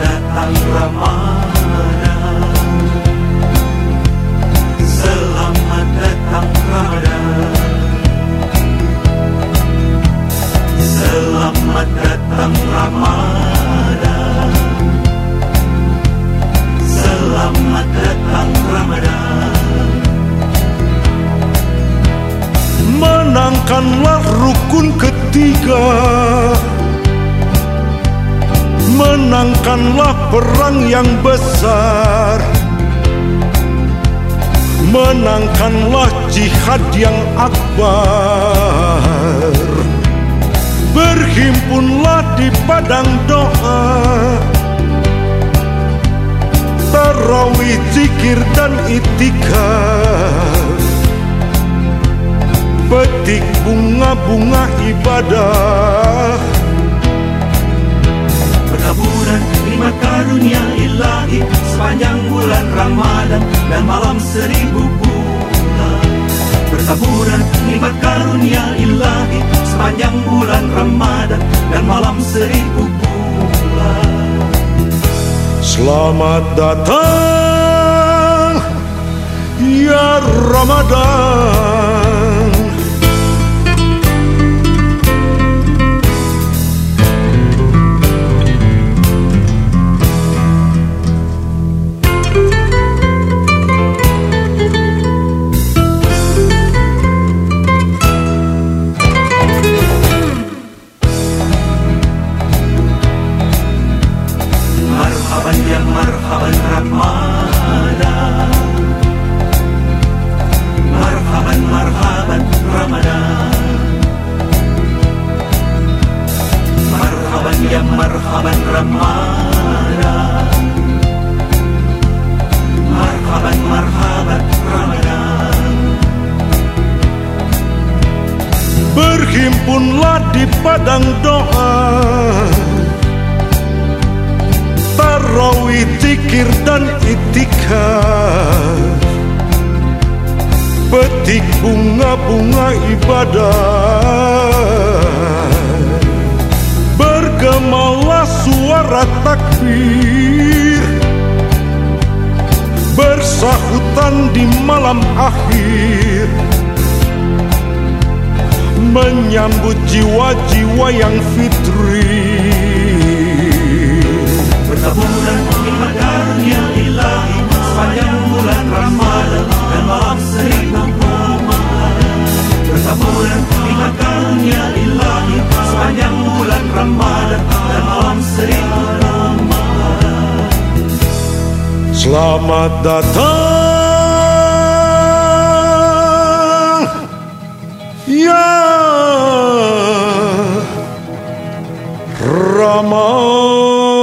datang Ramadan. Selamat datang Ramadan. Selamat datang Ramadan. Selamat datang Ramadan. Menangkanlah rukun ketiga Menangkanlah perang yang besar. Menangkanlah jihad yang akbar. Berhimpunlah di padang doa. Tarawih, zikir dan itikaf. Petik bunga-bunga ibadah seribu bulan. Bertaburan nikmat karunia ilahi Sepanjang bulan Ramadan dan malam seribu bulan. Selamat datang Ya Ramadan Ramadan Berhimpunlah di padang doa Tarawih, zikir dan itikaf. Petik bunga-bunga ibadah. Bergemalah suara takbir. Bersahutan di malam akhir. Menyambut jiwa-jiwa yang fitri Selamat datang Ya Ramadan